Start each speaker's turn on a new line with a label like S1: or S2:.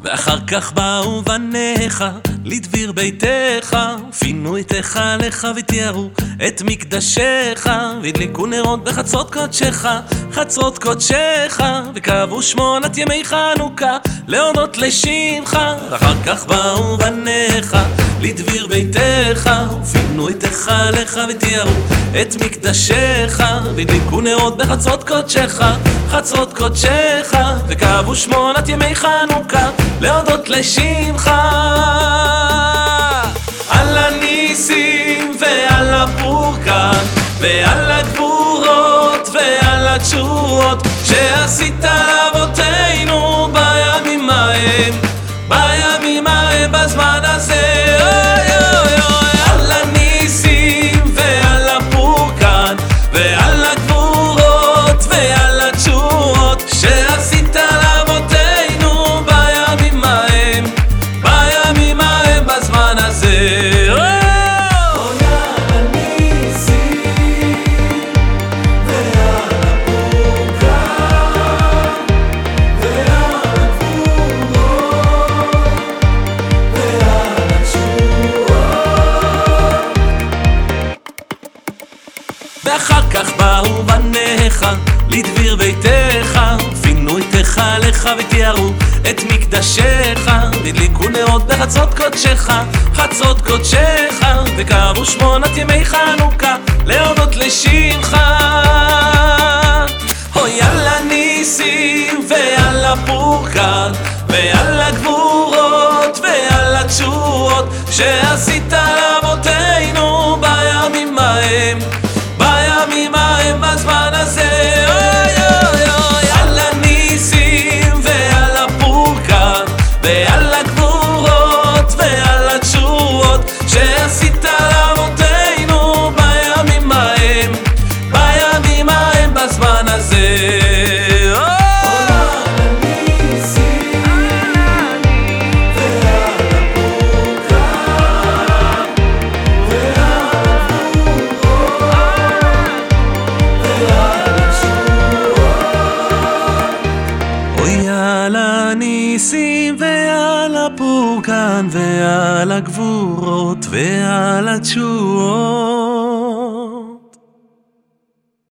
S1: ואחר כך באו בניך לדביר ביתך, ופינו את היכלך ותיארו את מקדשך, והדליקו נרות בחצרות קודשך, חצרות קודשך, וקבעו שמונת ימי חנוכה להודות לשמך, ואחר כך באו בניך לדביר ביתך, ופינו את היכלך ותיארו את מקדשך, והדליקו נרות בחצרות קודשך, חצרות קודשך, וקבעו שמונת ימי חנוכה להודות לשמך ועל הגבורות ועל התשורות שעשית לאבותינו ואחר כך באו בניך לדביר ביתך, פינו את היכלך ותיארו את מקדשך, והדליקו נרות בחצות קודשך, חצות קודשך, וקבעו שמונת ימי חנוכה להודות לשמך. אוי על הניסים ועל הפורקן ועל הגבורות ועל התשורות שעשית לאבותינו ועל אוי על הניסים ועל הפורקן ועל הגבורות ועל התשועות